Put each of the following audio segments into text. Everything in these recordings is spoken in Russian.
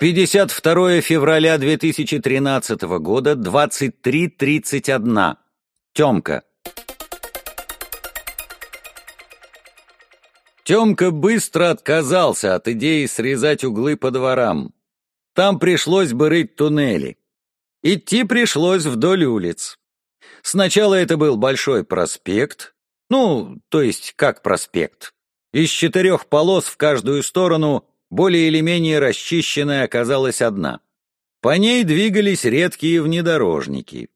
52 февраля 2013 года, 23.31. Темка. Темка быстро отказался от идеи срезать углы по дворам. Там пришлось бы рыть туннели. Идти пришлось вдоль улиц. Сначала это был большой проспект, ну, то есть как проспект. Из четырех полос в каждую сторону более или менее расчищенная оказалась одна. По ней двигались редкие внедорожники.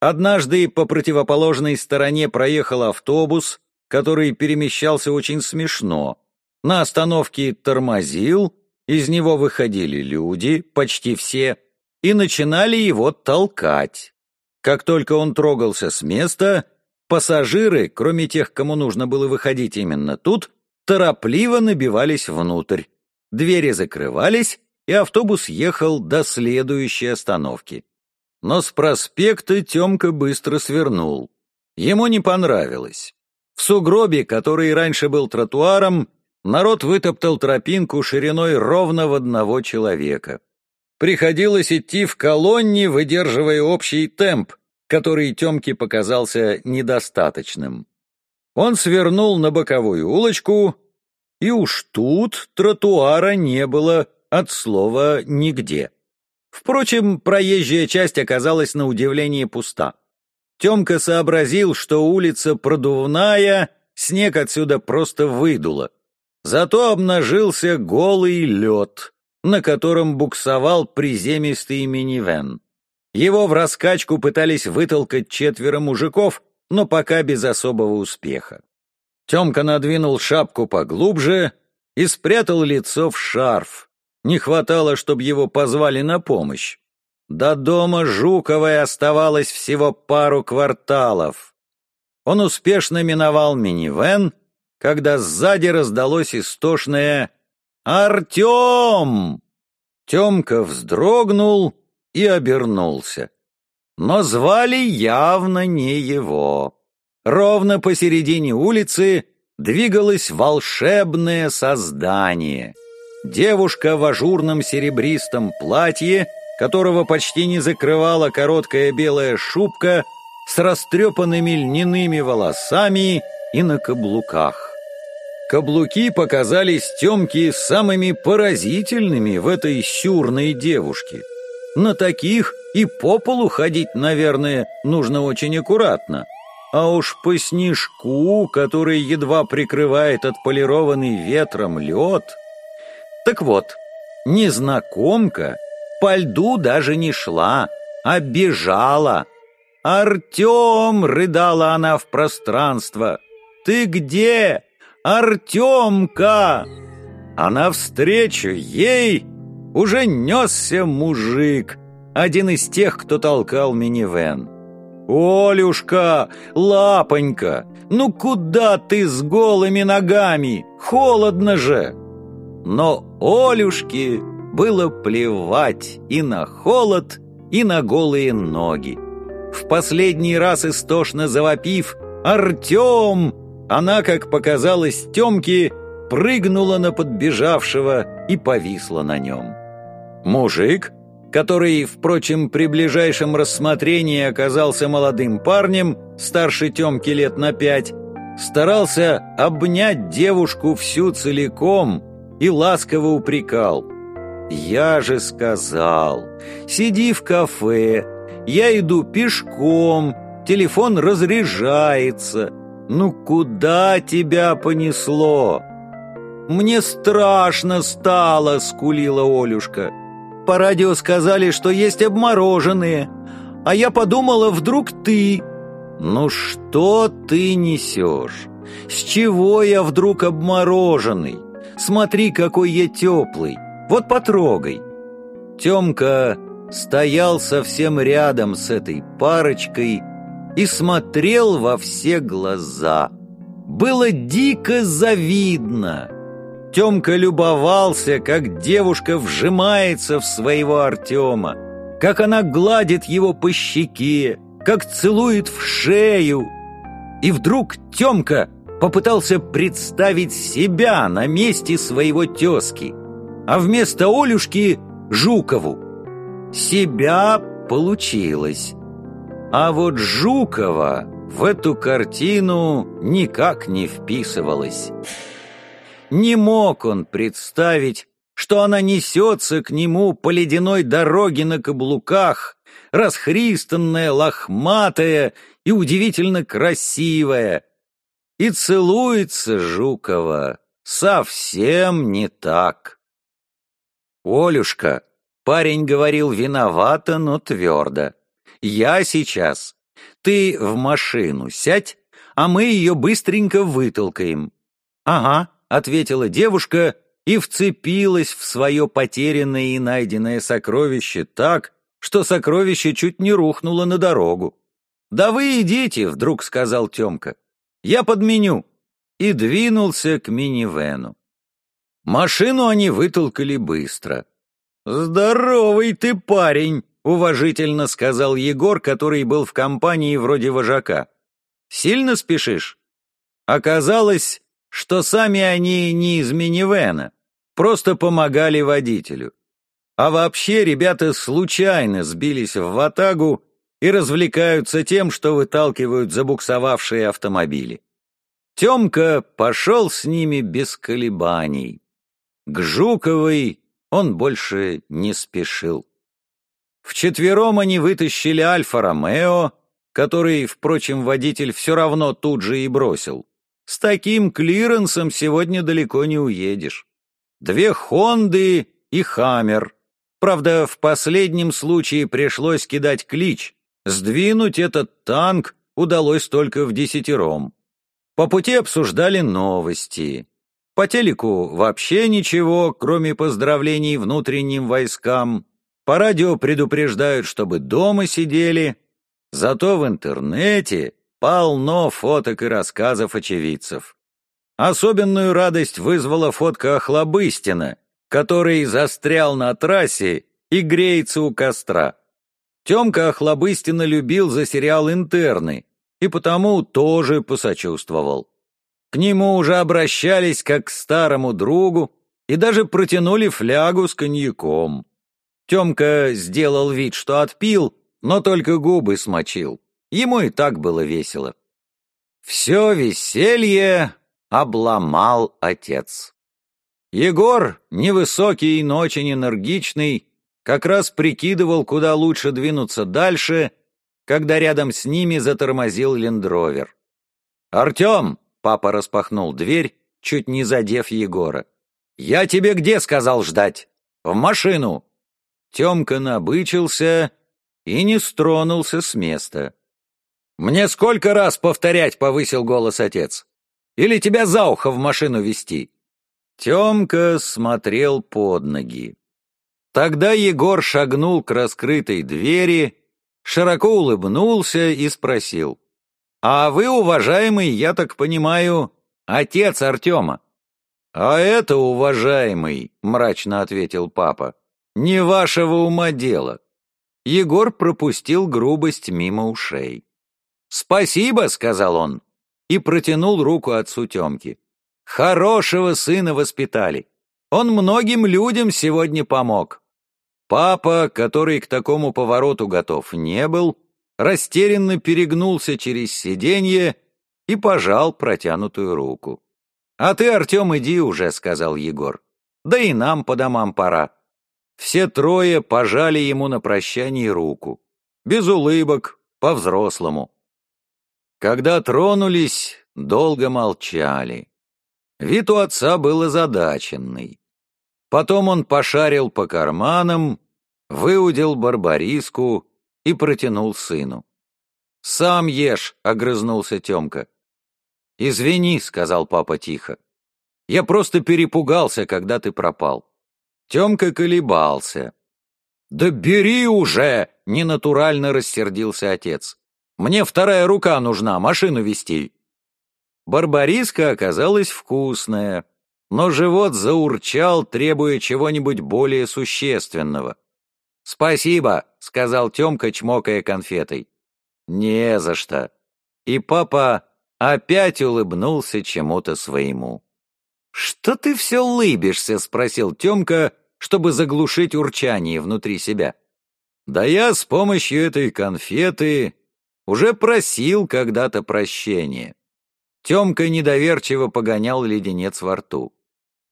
Однажды по противоположной стороне проехал автобус, который перемещался очень смешно. На остановке тормозил, из него выходили люди, почти все, и начинали его толкать. Как только он трогался с места, пассажиры, кроме тех, кому нужно было выходить именно тут, торопливо набивались внутрь. Двери закрывались, и автобус ехал до следующей остановки. Но с проспекта Темка быстро свернул. Ему не понравилось. В сугробе, который раньше был тротуаром, народ вытоптал тропинку шириной ровно в одного человека. Приходилось идти в колонне, выдерживая общий темп, который Темке показался недостаточным. Он свернул на боковую улочку, и уж тут тротуара не было от слова «нигде». Впрочем, проезжая часть оказалась на удивление пуста. Темка сообразил, что улица продувная, снег отсюда просто выдуло. Зато обнажился голый лед, на котором буксовал приземистый минивэн. Его в раскачку пытались вытолкать четверо мужиков, но пока без особого успеха. Темка надвинул шапку поглубже и спрятал лицо в шарф. Не хватало, чтобы его позвали на помощь. До дома Жуковой оставалось всего пару кварталов. Он успешно миновал минивэн, когда сзади раздалось истошное «Артем!». Темка вздрогнул и обернулся. Но звали явно не его. Ровно посередине улицы двигалось волшебное создание. Девушка в ажурном серебристом платье, которого почти не закрывала короткая белая шубка, с растрепанными льняными волосами и на каблуках. Каблуки показались Темке самыми поразительными в этой сюрной девушке. На таких и по полу ходить, наверное, нужно очень аккуратно. А уж по снежку, который едва прикрывает отполированный ветром лед... Так вот, незнакомка по льду даже не шла, а бежала. «Артем!» — рыдала она в пространство. «Ты где? Артемка!» А навстречу ей уже несся мужик, один из тех, кто толкал минивэн. «Олюшка, лапонька, ну куда ты с голыми ногами? Холодно же!» Но Олюшке было плевать и на холод, и на голые ноги. В последний раз истошно завопив «Артем!», она, как показалось Темке, прыгнула на подбежавшего и повисла на нем. Мужик, который, впрочем, при ближайшем рассмотрении оказался молодым парнем, старше Темки лет на пять, старался обнять девушку всю целиком и ласково упрекал. «Я же сказал, сиди в кафе, я иду пешком, телефон разряжается. Ну куда тебя понесло?» «Мне страшно стало», — скулила Олюшка. По радио сказали, что есть обмороженные, а я подумала, вдруг ты...» «Ну что ты несешь? С чего я вдруг обмороженный? Смотри, какой я теплый. Вот потрогай». Темка стоял совсем рядом с этой парочкой и смотрел во все глаза. Было дико завидно. Темка любовался, как девушка вжимается в своего Артема, как она гладит его по щеке, как целует в шею. И вдруг Темка попытался представить себя на месте своего тезки, а вместо Олюшки Жукову. Себя получилось. А вот Жукова в эту картину никак не вписывалась. Не мог он представить, что она несется к нему по ледяной дороге на каблуках, расхристанная, лохматая и удивительно красивая, и целуется Жукова совсем не так. «Олюшка», — парень говорил виновато, но твердо, — «я сейчас. Ты в машину сядь, а мы ее быстренько вытолкаем». «Ага», — ответила девушка и вцепилась в свое потерянное и найденное сокровище так, что сокровище чуть не рухнуло на дорогу. «Да вы идите», — вдруг сказал Темка. «Я подменю». И двинулся к минивену. Машину они вытолкали быстро. «Здоровый ты парень», — уважительно сказал Егор, который был в компании вроде вожака. «Сильно спешишь?» Оказалось, что сами они не из минивэна, просто помогали водителю. А вообще ребята случайно сбились в ватагу и развлекаются тем, что выталкивают забуксовавшие автомобили. Темка пошел с ними без колебаний. К Жуковой он больше не спешил. Вчетвером они вытащили Альфа-Ромео, который, впрочем, водитель все равно тут же и бросил. С таким клиренсом сегодня далеко не уедешь. Две «Хонды» и «Хаммер». Правда, в последнем случае пришлось кидать клич. Сдвинуть этот танк удалось только в десятером. По пути обсуждали новости. По телеку вообще ничего, кроме поздравлений внутренним войскам. По радио предупреждают, чтобы дома сидели. Зато в интернете Полно фоток и рассказов очевидцев. Особенную радость вызвала фотка Охлобыстина, который застрял на трассе и греется у костра. Темка Охлобыстина любил за сериал «Интерны» и потому тоже посочувствовал. К нему уже обращались как к старому другу и даже протянули флягу с коньяком. Темка сделал вид, что отпил, но только губы смочил. Ему и так было весело. Все веселье обломал отец. Егор, невысокий и очень энергичный, как раз прикидывал, куда лучше двинуться дальше, когда рядом с ними затормозил лендровер. «Артем!» — папа распахнул дверь, чуть не задев Егора. «Я тебе где сказал ждать? В машину!» Темка набычился и не стронулся с места. «Мне сколько раз повторять?» — повысил голос отец. «Или тебя за ухо в машину вести?» Темка смотрел под ноги. Тогда Егор шагнул к раскрытой двери, широко улыбнулся и спросил. «А вы, уважаемый, я так понимаю, отец Артема?» «А это, уважаемый», — мрачно ответил папа, — «не вашего ума дело». Егор пропустил грубость мимо ушей. «Спасибо», — сказал он, и протянул руку отцу Темки. «Хорошего сына воспитали. Он многим людям сегодня помог». Папа, который к такому повороту готов не был, растерянно перегнулся через сиденье и пожал протянутую руку. «А ты, Артем, иди уже», — сказал Егор. «Да и нам по домам пора». Все трое пожали ему на прощание руку. Без улыбок, по-взрослому. Когда тронулись, долго молчали. Вид у отца был озадаченный. Потом он пошарил по карманам, выудил барбариску и протянул сыну. «Сам ешь», — огрызнулся Темка. «Извини», — сказал папа тихо. «Я просто перепугался, когда ты пропал». Темка колебался. «Да бери уже!» — ненатурально рассердился отец. Мне вторая рука нужна, машину вести». Барбариска оказалась вкусная, но живот заурчал, требуя чего-нибудь более существенного. «Спасибо», — сказал Темка, чмокая конфетой. «Не за что». И папа опять улыбнулся чему-то своему. «Что ты все лыбишься?» — спросил Темка, чтобы заглушить урчание внутри себя. Да я с помощью этой конфеты уже просил когда-то прощения. Темка недоверчиво погонял леденец во рту.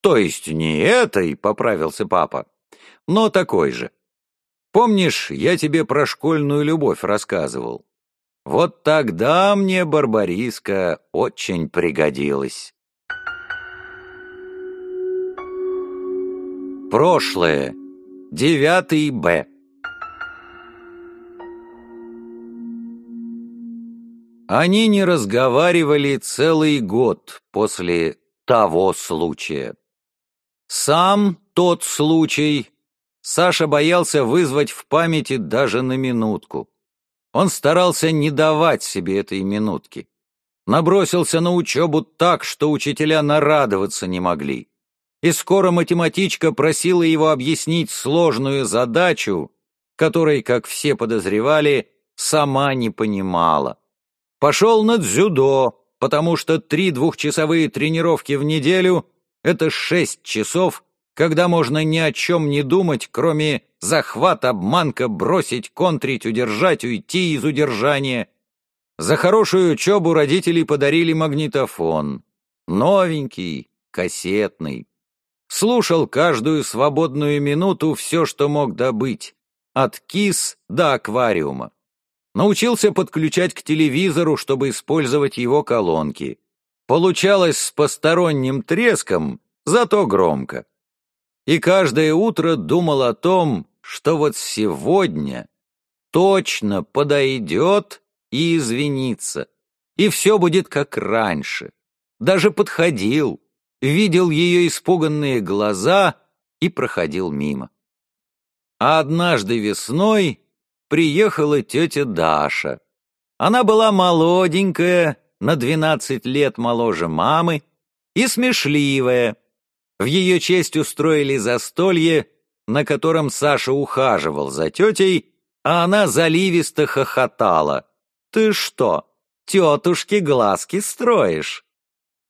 То есть не этой, поправился папа, но такой же. Помнишь, я тебе про школьную любовь рассказывал? Вот тогда мне Барбариска очень пригодилась. Прошлое. Девятый Б. Они не разговаривали целый год после того случая. Сам тот случай Саша боялся вызвать в памяти даже на минутку. Он старался не давать себе этой минутки. Набросился на учебу так, что учителя нарадоваться не могли. И скоро математичка просила его объяснить сложную задачу, которой, как все подозревали, сама не понимала. Пошел на дзюдо, потому что три двухчасовые тренировки в неделю — это шесть часов, когда можно ни о чем не думать, кроме захват, обманка, бросить, контрить, удержать, уйти из удержания. За хорошую учебу родители подарили магнитофон. Новенький, кассетный. Слушал каждую свободную минуту все, что мог добыть. От кис до аквариума. Научился подключать к телевизору, чтобы использовать его колонки. Получалось с посторонним треском, зато громко. И каждое утро думал о том, что вот сегодня точно подойдет и извинится, и все будет как раньше. Даже подходил, видел ее испуганные глаза и проходил мимо. А однажды весной приехала тетя Даша. Она была молоденькая, на двенадцать лет моложе мамы, и смешливая. В ее честь устроили застолье, на котором Саша ухаживал за тетей, а она заливисто хохотала. «Ты что, тетушке глазки строишь?»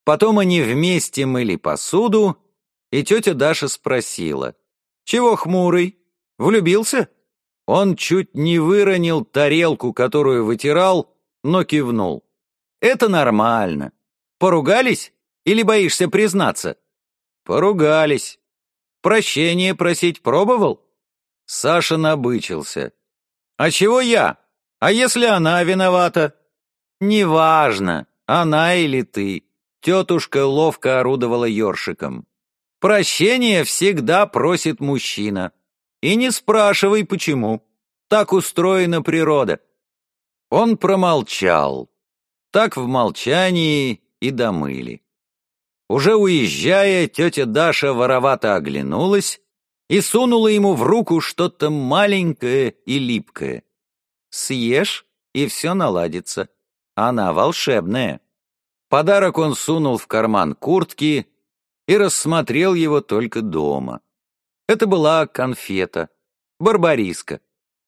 Потом они вместе мыли посуду, и тетя Даша спросила. «Чего хмурый? Влюбился?» Он чуть не выронил тарелку, которую вытирал, но кивнул. «Это нормально. Поругались или боишься признаться?» «Поругались. Прощение просить пробовал?» Саша набычился. «А чего я? А если она виновата?» «Неважно, она или ты». Тетушка ловко орудовала ёршиком. «Прощение всегда просит мужчина. И не спрашивай, почему. Так устроена природа. Он промолчал. Так в молчании и домыли. Уже уезжая, тетя Даша воровато оглянулась и сунула ему в руку что-то маленькое и липкое. «Съешь, и все наладится. Она волшебная». Подарок он сунул в карман куртки и рассмотрел его только дома. Это была конфета, барбариска.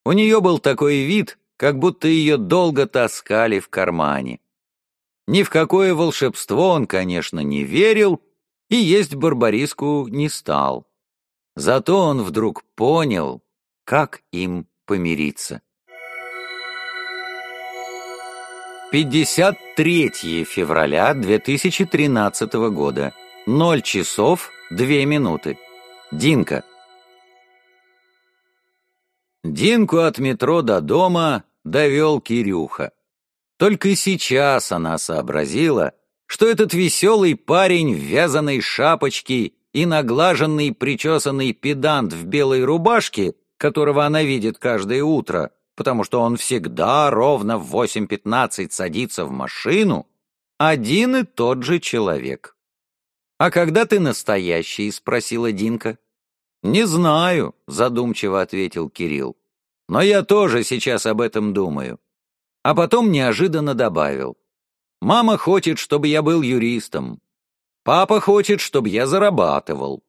У нее был такой вид, как будто ее долго таскали в кармане. Ни в какое волшебство он, конечно, не верил и есть барбариску не стал. Зато он вдруг понял, как им помириться. 53 февраля 2013 года. 0 часов 2 минуты. Динка. Динку от метро до дома довел Кирюха. Только сейчас она сообразила, что этот веселый парень в вязаной шапочке и наглаженный причесанный педант в белой рубашке, которого она видит каждое утро, потому что он всегда ровно в 8.15 садится в машину, один и тот же человек. «А когда ты настоящий?» — спросила Динка. «Не знаю», — задумчиво ответил Кирилл. «Но я тоже сейчас об этом думаю». А потом неожиданно добавил. «Мама хочет, чтобы я был юристом. Папа хочет, чтобы я зарабатывал.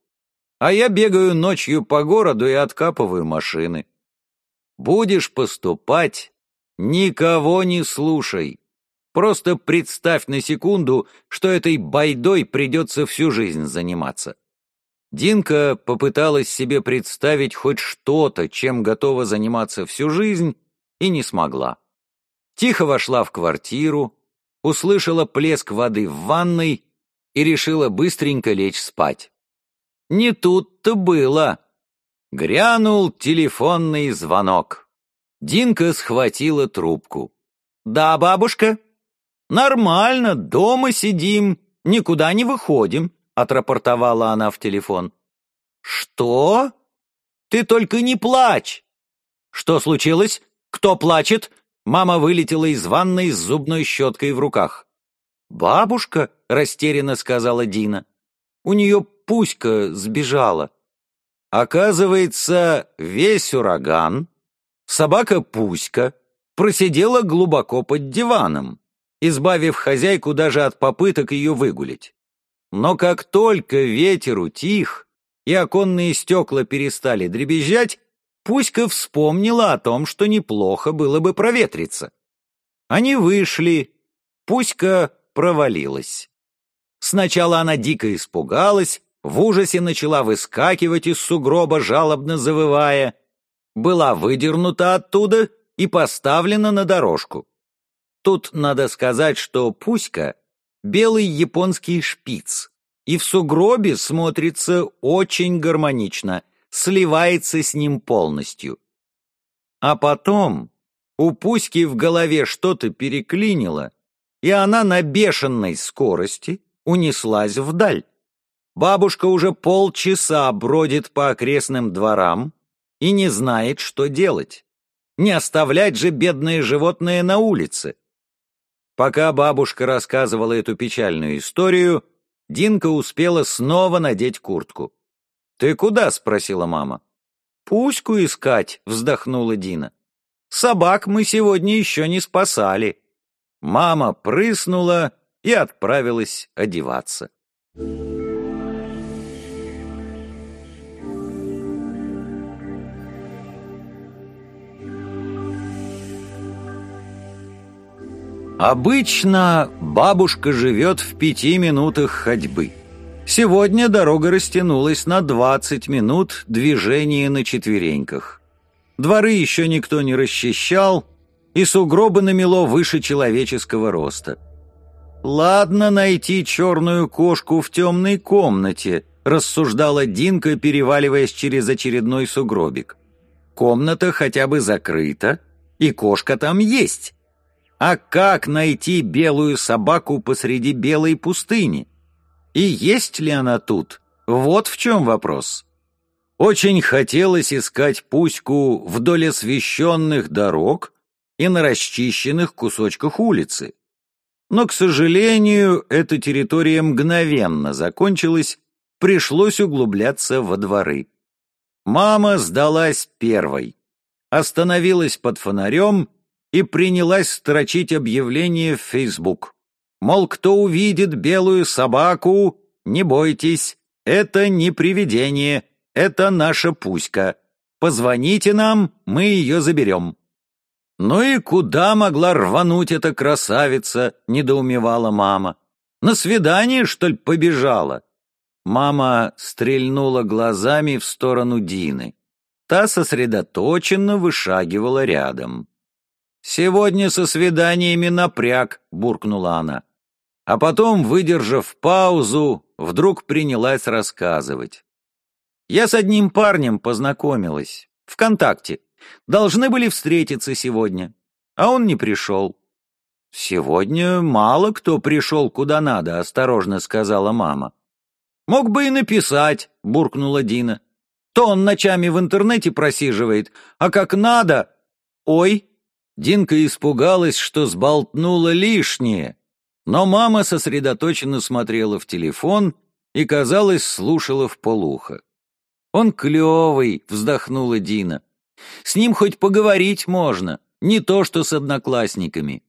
А я бегаю ночью по городу и откапываю машины. Будешь поступать, никого не слушай. Просто представь на секунду, что этой байдой придется всю жизнь заниматься. Динка попыталась себе представить хоть что-то, чем готова заниматься всю жизнь, и не смогла. Тихо вошла в квартиру, услышала плеск воды в ванной и решила быстренько лечь спать. Не тут-то было. Грянул телефонный звонок. Динка схватила трубку. «Да, бабушка?» «Нормально, дома сидим, никуда не выходим», — отрапортовала она в телефон. «Что? Ты только не плачь!» «Что случилось? Кто плачет?» Мама вылетела из ванной с зубной щеткой в руках. «Бабушка?» — растерянно сказала Дина. «У нее Пуська сбежала». Оказывается, весь ураган, собака Пуська, просидела глубоко под диваном, избавив хозяйку даже от попыток ее выгулить. Но как только ветер утих и оконные стекла перестали дребезжать, Пуська вспомнила о том, что неплохо было бы проветриться. Они вышли, Пуська провалилась. Сначала она дико испугалась, в ужасе начала выскакивать из сугроба, жалобно завывая. Была выдернута оттуда и поставлена на дорожку. Тут надо сказать, что Пуська — белый японский шпиц, и в сугробе смотрится очень гармонично, сливается с ним полностью. А потом у Пуськи в голове что-то переклинило, и она на бешеной скорости унеслась вдаль. Бабушка уже полчаса бродит по окрестным дворам и не знает, что делать. Не оставлять же бедное животное на улице. Пока бабушка рассказывала эту печальную историю, Динка успела снова надеть куртку. «Ты куда?» — спросила мама. «Пуську искать», — вздохнула Дина. «Собак мы сегодня еще не спасали». Мама прыснула и отправилась одеваться. Обычно бабушка живет в пяти минутах ходьбы. Сегодня дорога растянулась на 20 минут движения на четвереньках. Дворы еще никто не расчищал, и сугробы намело выше человеческого роста. «Ладно найти черную кошку в темной комнате», рассуждала Динка, переваливаясь через очередной сугробик. «Комната хотя бы закрыта, и кошка там есть. А как найти белую собаку посреди белой пустыни? И есть ли она тут? Вот в чем вопрос. Очень хотелось искать Пуську вдоль освещенных дорог и на расчищенных кусочках улицы. Но, к сожалению, эта территория мгновенно закончилась, пришлось углубляться во дворы. Мама сдалась первой, остановилась под фонарем и принялась строчить объявление в Фейсбук. Мол, кто увидит белую собаку, не бойтесь, это не привидение, это наша Пуська. Позвоните нам, мы ее заберем. «Ну и куда могла рвануть эта красавица?» — недоумевала мама. «На свидание, что ли, побежала?» Мама стрельнула глазами в сторону Дины. Та сосредоточенно вышагивала рядом. «Сегодня со свиданиями напряг», — буркнула она. А потом, выдержав паузу, вдруг принялась рассказывать. «Я с одним парнем познакомилась. Вконтакте. Должны были встретиться сегодня. А он не пришел». «Сегодня мало кто пришел куда надо», — осторожно сказала мама. «Мог бы и написать», — буркнула Дина. «То он ночами в интернете просиживает, а как надо...» «Ой, Динка испугалась, что сболтнула лишнее, но мама сосредоточенно смотрела в телефон и, казалось, слушала в полухо. «Он клевый», — вздохнула Дина. «С ним хоть поговорить можно, не то что с одноклассниками.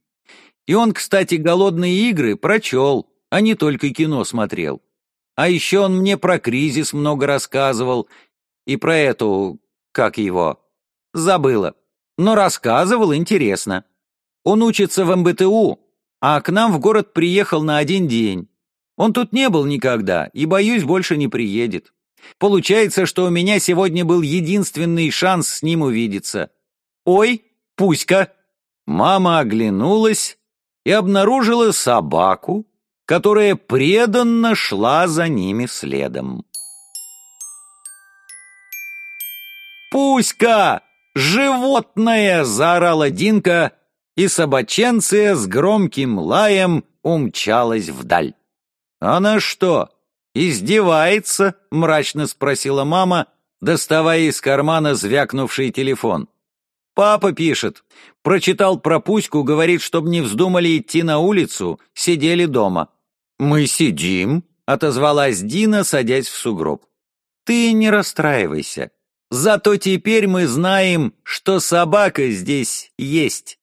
И он, кстати, голодные игры прочел, а не только кино смотрел. А еще он мне про кризис много рассказывал и про эту... как его... забыла но рассказывал интересно. Он учится в МБТУ, а к нам в город приехал на один день. Он тут не был никогда и, боюсь, больше не приедет. Получается, что у меня сегодня был единственный шанс с ним увидеться. Ой, Пуська!» Мама оглянулась и обнаружила собаку, которая преданно шла за ними следом. «Пуська! Животное!» — заорала Динка, и собаченция с громким лаем умчалась вдаль. «Она что, издевается?» — мрачно спросила мама, доставая из кармана звякнувший телефон. «Папа пишет. Прочитал про Пуську, говорит, чтобы не вздумали идти на улицу, сидели дома». «Мы сидим», — отозвалась Дина, садясь в сугроб. «Ты не расстраивайся. Зато теперь мы знаем, что собака здесь есть».